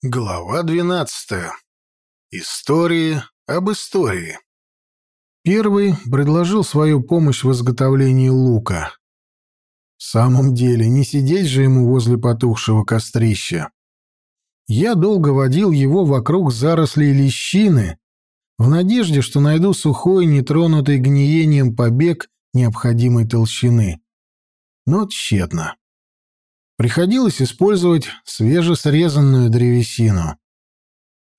Глава 12. Истории об истории. Первый предложил свою помощь в изготовлении лука. В самом деле, не сидеть же ему возле потухшего кострища. Я долго водил его вокруг зарослей лещины, в надежде, что найду сухой, нетронутый гниением побег необходимой толщины. Но тщетно. Приходилось использовать свежесрезанную древесину.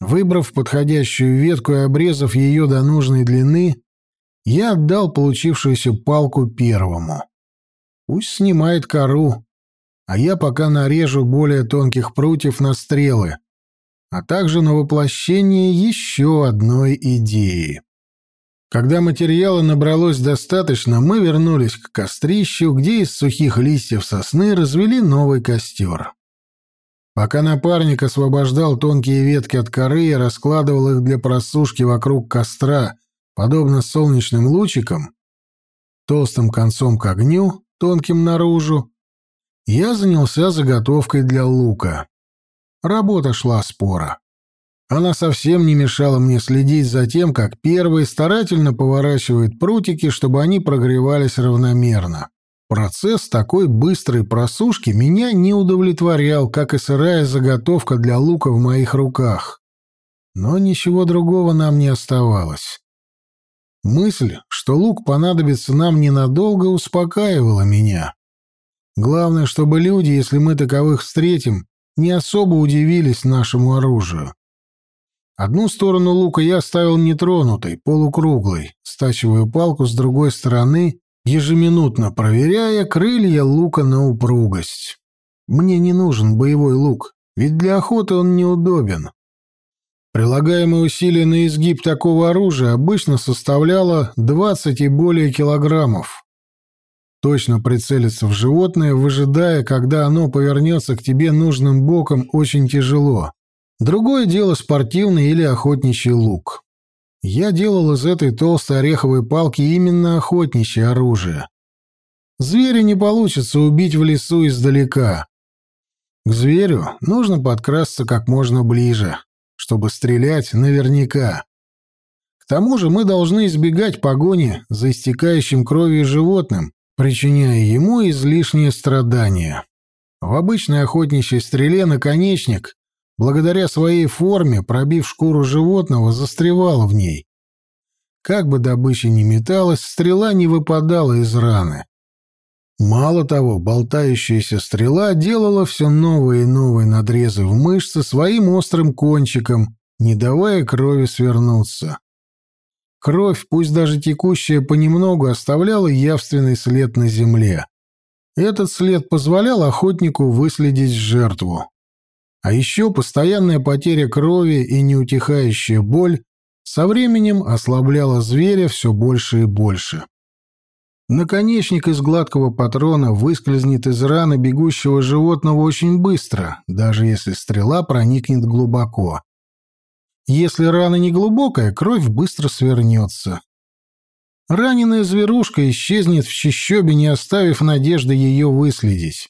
Выбрав подходящую ветку и обрезав ее до нужной длины, я отдал получившуюся палку первому. Пусть снимает кору, а я пока нарежу более тонких прутьев на стрелы, а также на воплощение еще одной идеи. Когда материала набралось достаточно, мы вернулись к кострищу, где из сухих листьев сосны развели новый костер. Пока напарник освобождал тонкие ветки от коры и раскладывал их для просушки вокруг костра, подобно солнечным лучикам, толстым концом к огню, тонким наружу, я занялся заготовкой для лука. Работа шла спора. Она совсем не мешала мне следить за тем, как первый старательно поворачивает прутики, чтобы они прогревались равномерно. Процесс такой быстрой просушки меня не удовлетворял, как и сырая заготовка для лука в моих руках. Но ничего другого нам не оставалось. Мысль, что лук понадобится нам ненадолго, успокаивала меня. Главное, чтобы люди, если мы таковых встретим, не особо удивились нашему оружию. Одну сторону лука я оставил нетронутой, полукруглой, стачиваю палку с другой стороны, ежеминутно проверяя крылья лука на упругость. Мне не нужен боевой лук, ведь для охоты он неудобен. Прилагаемое усилие на изгиб такого оружия обычно составляло 20 и более килограммов. Точно прицелиться в животное, выжидая, когда оно повернется к тебе нужным боком, очень тяжело. Другое дело спортивный или охотничий лук. Я делал из этой толстой ореховой палки именно охотничье оружие. Зверя не получится убить в лесу издалека. К зверю нужно подкрасться как можно ближе, чтобы стрелять наверняка. К тому же мы должны избегать погони за истекающим кровью животным, причиняя ему излишние страдания. В обычной охотничьей стреле наконечник благодаря своей форме, пробив шкуру животного, застревал в ней. Как бы добыча ни металась, стрела не выпадала из раны. Мало того, болтающаяся стрела делала все новые и новые надрезы в мышцы своим острым кончиком, не давая крови свернуться. Кровь, пусть даже текущая понемногу, оставляла явственный след на земле. Этот след позволял охотнику выследить жертву. А еще постоянная потеря крови и неутихающая боль со временем ослабляла зверя все больше и больше. Наконечник из гладкого патрона выскользнет из раны бегущего животного очень быстро, даже если стрела проникнет глубоко. Если рана не глубокая, кровь быстро свернется. Раненая зверушка исчезнет в чащобе, не оставив надежды ее выследить.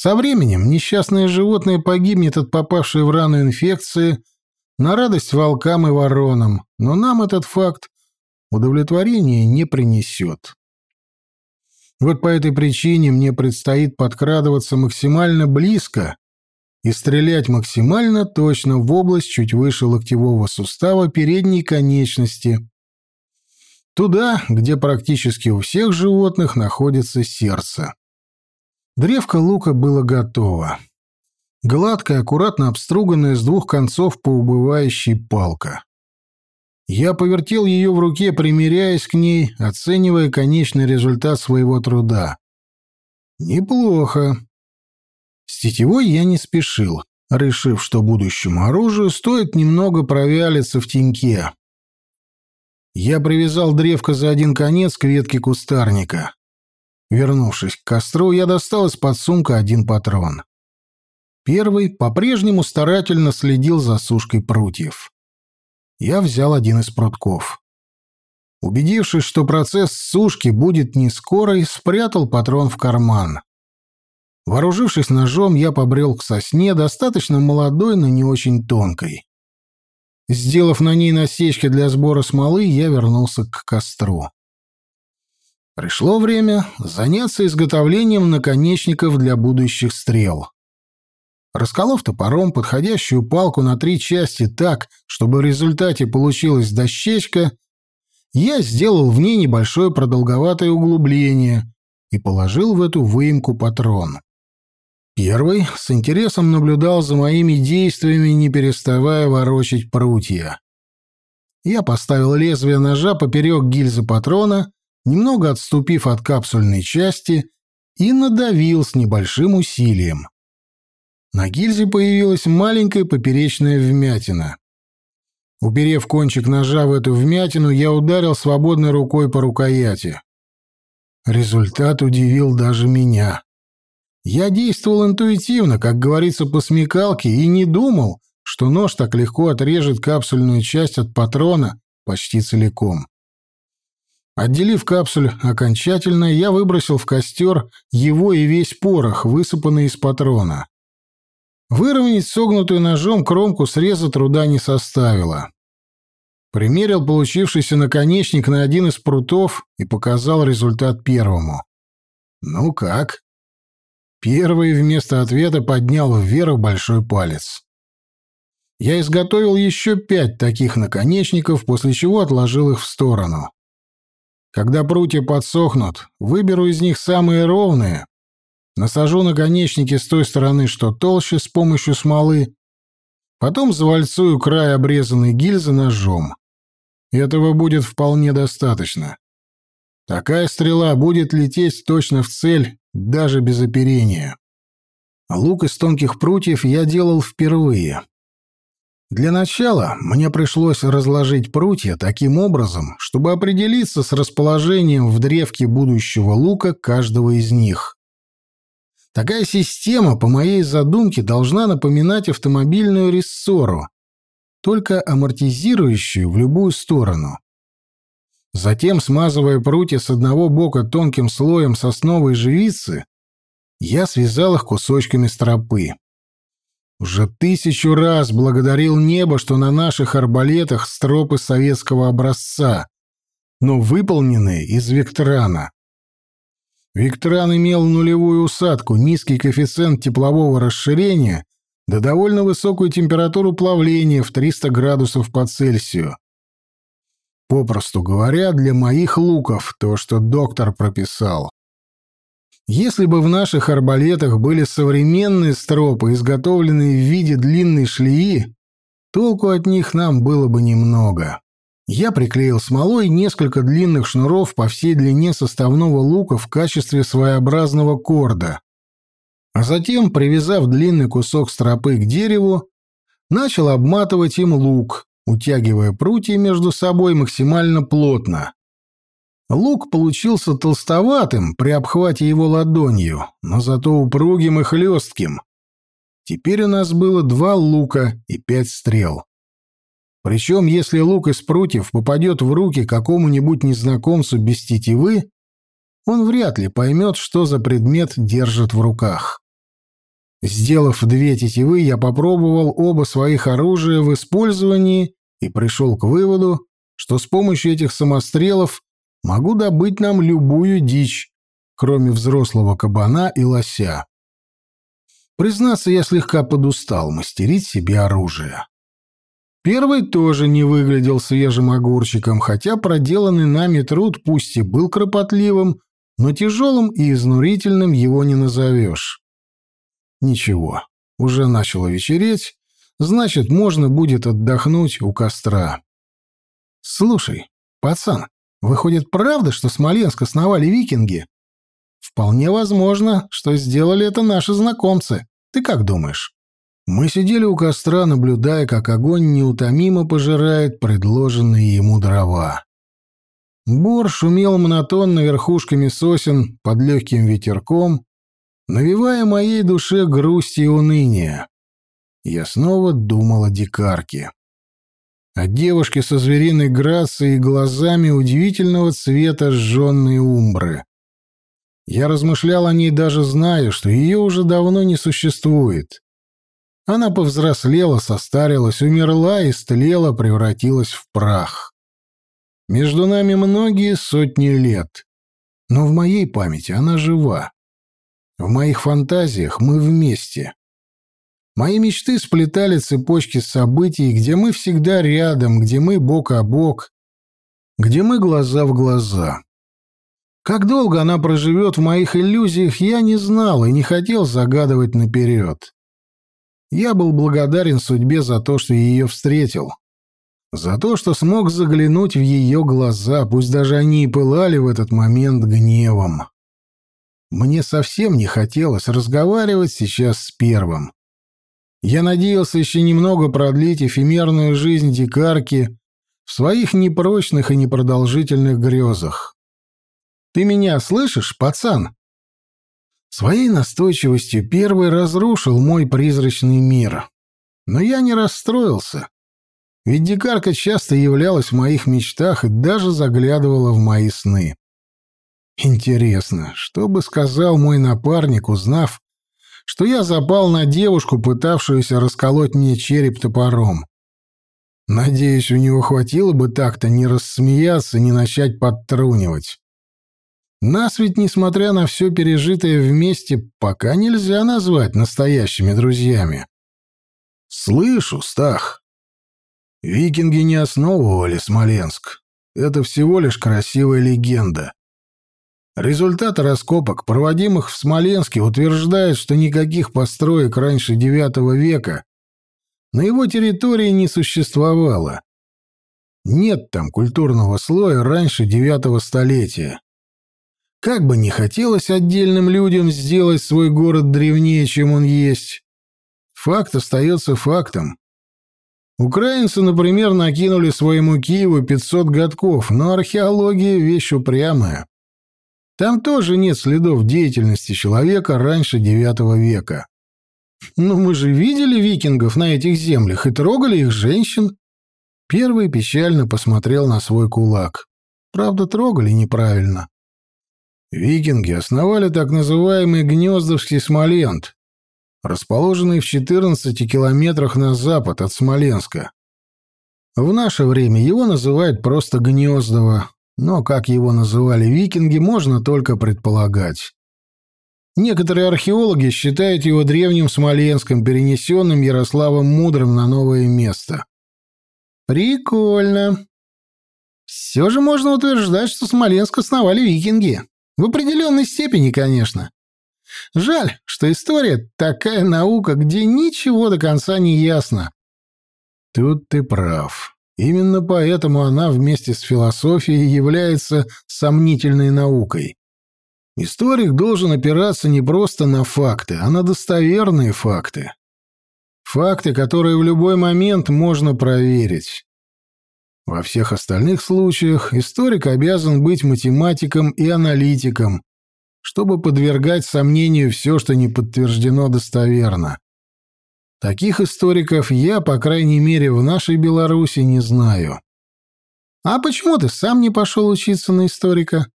Со временем несчастное животное погибнет от попавшей в рану инфекции на радость волкам и воронам, но нам этот факт удовлетворения не принесет. Вот по этой причине мне предстоит подкрадываться максимально близко и стрелять максимально точно в область чуть выше локтевого сустава передней конечности, туда, где практически у всех животных находится сердце. Древко лука было готово. Гладкая, аккуратно обструганная с двух концов по убывающей палка. Я повертел ее в руке, примеряясь к ней, оценивая конечный результат своего труда. Неплохо. С тетивой я не спешил, решив, что будущему оружию стоит немного провялиться в теньке. Я привязал древко за один конец к ветке кустарника. Вернувшись к костру, я достал из-под сумка один патрон. Первый по-прежнему старательно следил за сушкой прутьев. Я взял один из прутков. Убедившись, что процесс сушки будет не скорый, спрятал патрон в карман. Вооружившись ножом, я побрел к сосне, достаточно молодой, но не очень тонкой. Сделав на ней насечки для сбора смолы, я вернулся к костру. Пришло время заняться изготовлением наконечников для будущих стрел. Расколов топором подходящую палку на три части так, чтобы в результате получилась дощечка, я сделал в ней небольшое продолговатое углубление и положил в эту выемку патрон. Первый с интересом наблюдал за моими действиями, не переставая ворочать прутья. Я поставил лезвие ножа поперек гильзы патрона, немного отступив от капсульной части, и надавил с небольшим усилием. На гильзе появилась маленькая поперечная вмятина. Уперев кончик ножа в эту вмятину, я ударил свободной рукой по рукояти. Результат удивил даже меня. Я действовал интуитивно, как говорится по смекалке, и не думал, что нож так легко отрежет капсульную часть от патрона почти целиком. Отделив капсуль окончательно, я выбросил в костер его и весь порох, высыпанный из патрона. Выровнять согнутую ножом кромку среза труда не составило. Примерил получившийся наконечник на один из прутов и показал результат первому. «Ну как?» Первый вместо ответа поднял вверх большой палец. Я изготовил еще пять таких наконечников, после чего отложил их в сторону. Когда прутья подсохнут, выберу из них самые ровные, насажу наконечники с той стороны, что толще, с помощью смолы, потом завальцую край обрезанной гильзы ножом. Этого будет вполне достаточно. Такая стрела будет лететь точно в цель, даже без оперения. Лук из тонких прутьев я делал впервые. Для начала мне пришлось разложить прутья таким образом, чтобы определиться с расположением в древке будущего лука каждого из них. Такая система, по моей задумке, должна напоминать автомобильную рессору, только амортизирующую в любую сторону. Затем, смазывая прутья с одного бока тонким слоем сосновой живицы, я связал их кусочками стропы. Уже тысячу раз благодарил небо, что на наших арбалетах стропы советского образца, но выполненные из Виктрана. Виктран имел нулевую усадку, низкий коэффициент теплового расширения да довольно высокую температуру плавления в 300 градусов по Цельсию. Попросту говоря, для моих луков то, что доктор прописал. Если бы в наших арбалетах были современные стропы, изготовленные в виде длинной шлеи, толку от них нам было бы немного. Я приклеил смолой несколько длинных шнуров по всей длине составного лука в качестве своеобразного корда. А затем, привязав длинный кусок стропы к дереву, начал обматывать им лук, утягивая прутья между собой максимально плотно. Лук получился толстоватым при обхвате его ладонью, но зато упругим и хлестким. Теперь у нас было два лука и пять стрел. Причем, если лук из прутьев попадет в руки какому-нибудь незнакомцу без тетивы, он вряд ли поймет, что за предмет держит в руках. Сделав две тетивы, я попробовал оба своих оружия в использовании и пришел к выводу, что с помощью этих самострелов могу добыть нам любую дичь, кроме взрослого кабана и лося. Признаться, я слегка подустал мастерить себе оружие. Первый тоже не выглядел свежим огурчиком, хотя проделанный нами труд пусть и был кропотливым, но тяжелым и изнурительным его не назовешь. Ничего, уже начало вечереть, Значит, можно будет отдохнуть у костра. Слушай, пацан, выходит правда, что Смоленск основали викинги? Вполне возможно, что сделали это наши знакомцы. Ты как думаешь? Мы сидели у костра, наблюдая, как огонь неутомимо пожирает предложенные ему дрова. Бор шумел монотонно верхушками сосен под легким ветерком, навевая моей душе грусть и уныние я снова думал о дикарке. О девушке со звериной грацией и глазами удивительного цвета сжженной умбры. Я размышлял о ней, даже зная, что ее уже давно не существует. Она повзрослела, состарилась, умерла, и истлела, превратилась в прах. Между нами многие сотни лет. Но в моей памяти она жива. В моих фантазиях мы вместе. Мои мечты сплетали цепочки событий, где мы всегда рядом, где мы бок о бок, где мы глаза в глаза. Как долго она проживет в моих иллюзиях, я не знал и не хотел загадывать наперед. Я был благодарен судьбе за то, что ее встретил. За то, что смог заглянуть в ее глаза, пусть даже они и пылали в этот момент гневом. Мне совсем не хотелось разговаривать сейчас с первым. Я надеялся еще немного продлить эфемерную жизнь дикарки в своих непрочных и непродолжительных грезах. «Ты меня слышишь, пацан?» Своей настойчивостью первый разрушил мой призрачный мир. Но я не расстроился. Ведь дикарка часто являлась в моих мечтах и даже заглядывала в мои сны. Интересно, что бы сказал мой напарник, узнав, что я запал на девушку, пытавшуюся расколоть мне череп топором. Надеюсь, у него хватило бы так-то не рассмеяться, не начать подтрунивать. Нас ведь, несмотря на все пережитое вместе, пока нельзя назвать настоящими друзьями. Слышу, Стах. Викинги не основывали Смоленск. Это всего лишь красивая легенда. Результаты раскопок, проводимых в Смоленске, утверждают, что никаких построек раньше IX века на его территории не существовало. Нет там культурного слоя раньше IX столетия. Как бы ни хотелось отдельным людям сделать свой город древнее, чем он есть, факт остается фактом. Украинцы, например, накинули своему Киеву 500 годков, но археология — вещь упрямая. Там тоже нет следов деятельности человека раньше IX века. Но мы же видели викингов на этих землях и трогали их женщин. Первый печально посмотрел на свой кулак. Правда, трогали неправильно. Викинги основали так называемый Гнездовский Смолент, расположенный в 14 километрах на запад от Смоленска. В наше время его называют просто Гнездово, но как его называли викинги, можно только предполагать. Некоторые археологи считают его древним Смоленском, перенесенным Ярославом Мудрым на новое место. Прикольно. Все же можно утверждать, что Смоленск основали викинги. В определенной степени, конечно. Жаль, что история — такая наука, где ничего до конца не ясно. Тут ты прав. Именно поэтому она вместе с философией является сомнительной наукой. Историк должен опираться не просто на факты, а на достоверные факты. Факты, которые в любой момент можно проверить. Во всех остальных случаях историк обязан быть математиком и аналитиком, чтобы подвергать сомнению все, что не подтверждено достоверно. Таких историков я, по крайней мере, в нашей Беларуси не знаю. А почему ты сам не пошел учиться на историка?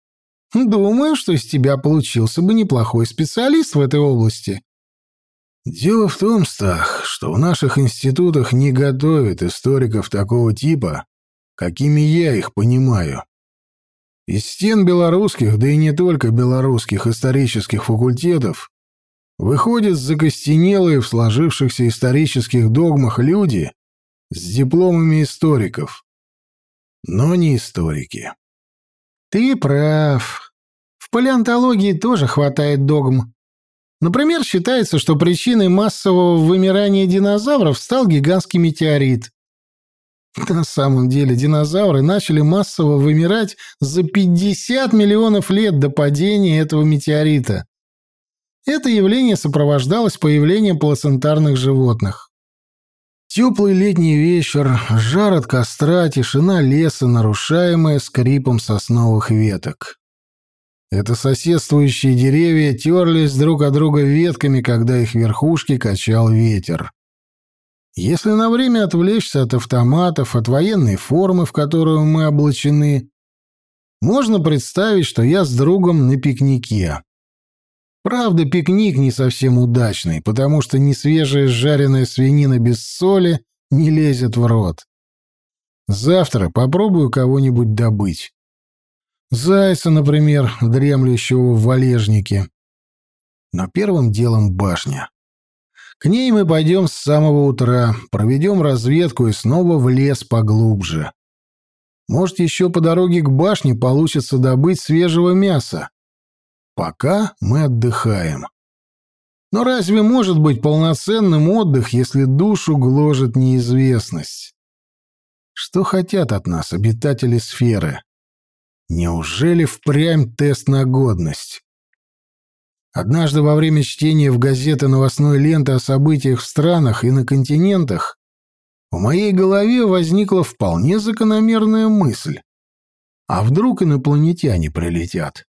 Думаю, что из тебя получился бы неплохой специалист в этой области. Дело в том, Стах, что в наших институтах не готовят историков такого типа, какими я их понимаю. Из стен белорусских, да и не только белорусских исторических факультетов выходят закостенелые в сложившихся исторических догмах люди с дипломами историков, но не историки. Ты прав. В палеонтологии тоже хватает догм. Например, считается, что причиной массового вымирания динозавров стал гигантский метеорит. На самом деле динозавры начали массово вымирать за 50 миллионов лет до падения этого метеорита. Это явление сопровождалось появлением плацентарных животных. Теплый летний вечер, жар от костра, тишина леса, нарушаемая скрипом сосновых веток. Это соседствующие деревья терлись друг от друга ветками, когда их верхушки качал ветер. Если на время отвлечься от автоматов, от военной формы, в которую мы облачены, можно представить, что я с другом на пикнике. Правда, пикник не совсем удачный, потому что несвежая жареная свинина без соли не лезет в рот. Завтра попробую кого-нибудь добыть. Зайца, например, дремлющего в валежнике. Но первым делом башня. К ней мы пойдем с самого утра, проведем разведку и снова в лес поглубже. Может, еще по дороге к башне получится добыть свежего мяса. Пока мы отдыхаем. Но разве может быть полноценным отдых, если душу гложет неизвестность? Что хотят от нас обитатели сферы? Неужели впрямь тест на годность? Однажды во время чтения в газеты новостной ленты о событиях в странах и на континентах в моей голове возникла вполне закономерная мысль. А вдруг инопланетяне прилетят?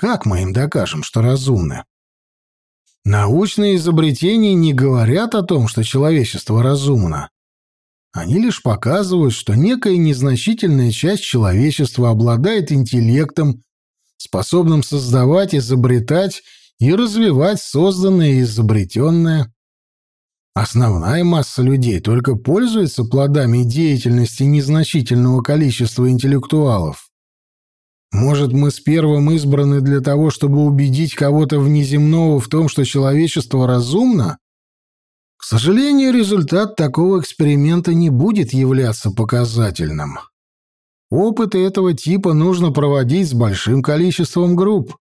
Как мы им докажем, что разумны? Научные изобретения не говорят о том, что человечество разумно. Они лишь показывают, что некая незначительная часть человечества обладает интеллектом, способным создавать, изобретать и развивать созданное и изобретенное. Основная масса людей только пользуется плодами деятельности незначительного количества интеллектуалов. Может, мы с первым избраны для того, чтобы убедить кого-то внеземного в том, что человечество разумно? К сожалению, результат такого эксперимента не будет являться показательным. Опыты этого типа нужно проводить с большим количеством групп.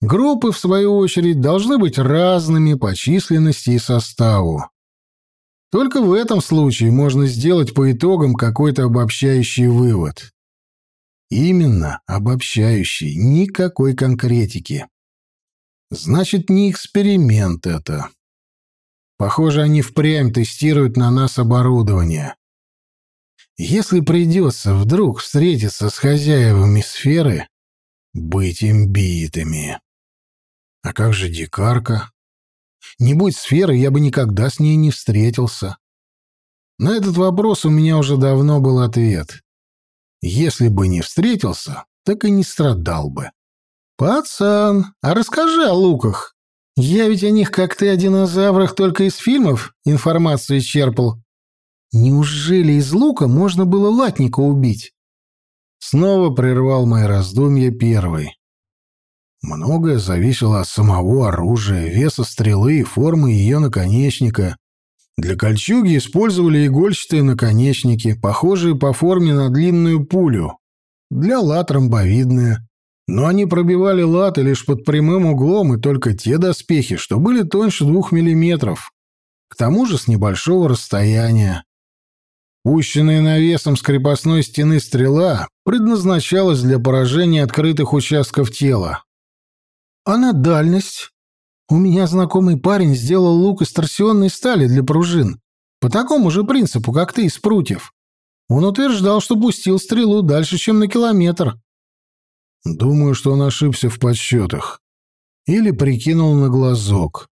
Группы, в свою очередь, должны быть разными по численности и составу. Только в этом случае можно сделать по итогам какой-то обобщающий вывод. Именно обобщающий, никакой конкретики. Значит, не эксперимент это. Похоже, они впрямь тестируют на нас оборудование. Если придется вдруг встретиться с хозяевами сферы, быть им битыми. А как же дикарка? Не будь сферы, я бы никогда с ней не встретился. На этот вопрос у меня уже давно был ответ. Если бы не встретился, так и не страдал бы. «Пацан, а расскажи о луках. Я ведь о них, как ты о динозаврах, только из фильмов информацию черпал. Неужели из лука можно было латника убить?» Снова прервал мои раздумья первый. Многое зависело от самого оружия, веса стрелы и формы ее наконечника. Для кольчуги использовали игольчатые наконечники, похожие по форме на длинную пулю. Для лат ромбовидные. Но они пробивали латы лишь под прямым углом, и только те доспехи, что были тоньше двух миллиметров. К тому же с небольшого расстояния. Пущенная навесом с крепостной стены стрела предназначалась для поражения открытых участков тела. А на дальность? У меня знакомый парень сделал лук из торсионной стали для пружин. По такому же принципу, как ты из прутьев. Он утверждал, что пустил стрелу дальше, чем на километр. Думаю, что он ошибся в подсчетах. Или прикинул на глазок.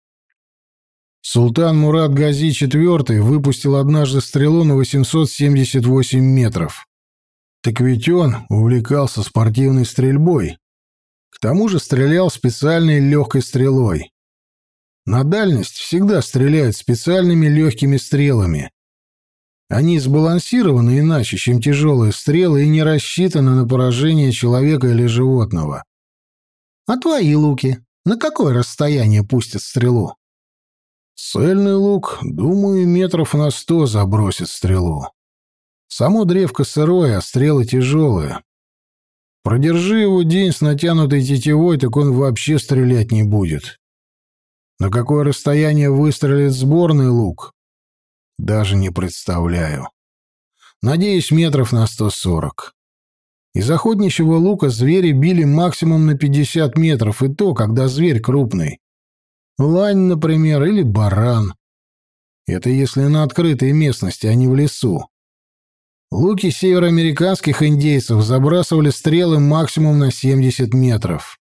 Султан Мурат Гази IV выпустил однажды стрелу на 878 метров. Так ведь он увлекался спортивной стрельбой, к тому же стрелял специальной легкой стрелой. На дальность всегда стреляют специальными легкими стрелами. Они сбалансированы иначе, чем тяжелые стрелы, и не рассчитаны на поражение человека или животного. А твои луки? На какое расстояние пустят стрелу? Цельный лук, думаю, метров на сто забросит стрелу. Само древко сырое, а стрелы тяжелые. Продержи его день с натянутой тетивой, так он вообще стрелять не будет. На какое расстояние выстрелит сборный лук? Даже не представляю. Надеюсь, метров на 140. Из охотничьего лука звери били максимум на 50 метров, и то, когда зверь крупный. Лань, например, или баран. Это если на открытой местности, а не в лесу. Луки североамериканских индейцев забрасывали стрелы максимум на 70 метров.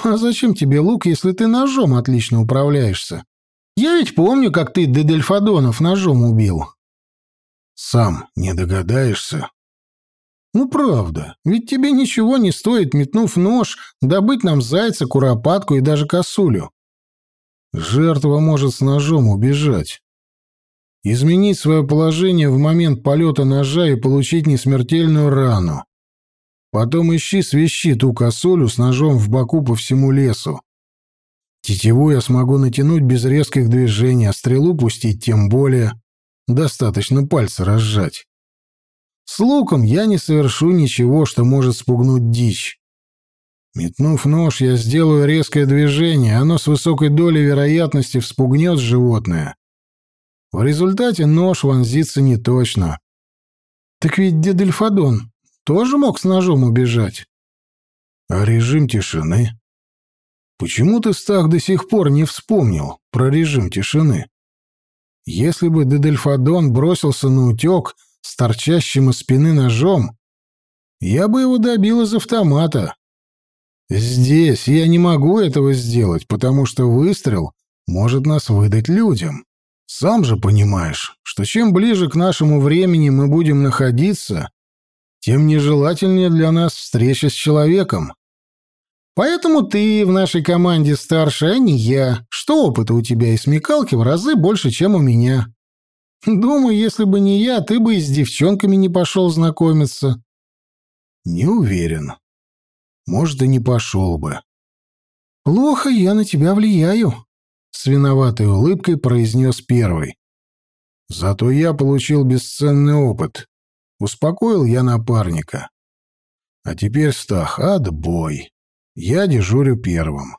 А зачем тебе лук, если ты ножом отлично управляешься? Я ведь помню, как ты Дедельфадонов ножом убил. Сам не догадаешься? Ну правда, ведь тебе ничего не стоит, метнув нож, добыть нам зайца, куропатку и даже косулю. Жертва может с ножом убежать. Изменить свое положение в момент полета ножа и получить несмертельную рану. Потом ищи свищи ту косулю с ножом в боку по всему лесу. Тетиву я смогу натянуть без резких движений, а стрелу пустить тем более. Достаточно пальцы разжать. С луком я не совершу ничего, что может спугнуть дичь. Метнув нож, я сделаю резкое движение, оно с высокой долей вероятности вспугнет животное. В результате нож вонзится не точно. Так ведь Дедельфадон тоже мог с ножом убежать. А режим тишины? Почему ты, Стах, до сих пор не вспомнил про режим тишины? Если бы Дедельфадон бросился на утек с торчащим из спины ножом, я бы его добил из автомата. Здесь я не могу этого сделать, потому что выстрел может нас выдать людям. Сам же понимаешь, что чем ближе к нашему времени мы будем находиться, тем нежелательнее для нас встреча с человеком. Поэтому ты в нашей команде старше, а не я, что опыта у тебя и смекалки в разы больше, чем у меня. Думаю, если бы не я, ты бы и с девчонками не пошел знакомиться. Не уверен. Может, и не пошел бы. Плохо я на тебя влияю, с виноватой улыбкой произнес первый. Зато я получил бесценный опыт. Успокоил я напарника. А теперь, Стах, отбой. Я дежурю первым.